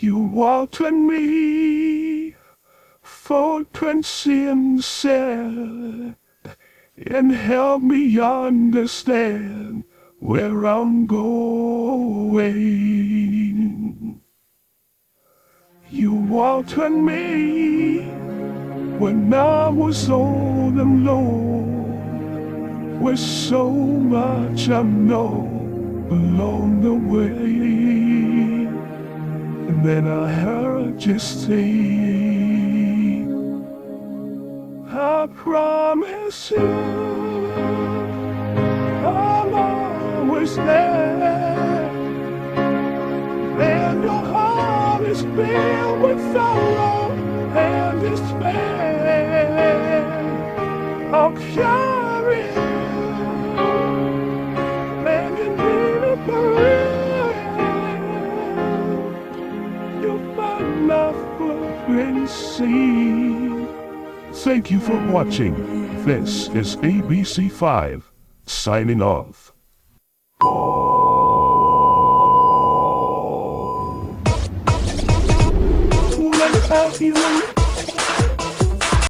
You with me, footprints sincere, and help me understand where I'm going. You with me when I was old and alone, with so much I know along the way. Then I heard you say, I promise you, I'm always there. And your heart is filled with sorrow and despair. I'll carry my. Thank you for watching. This is ABC5 signing off. You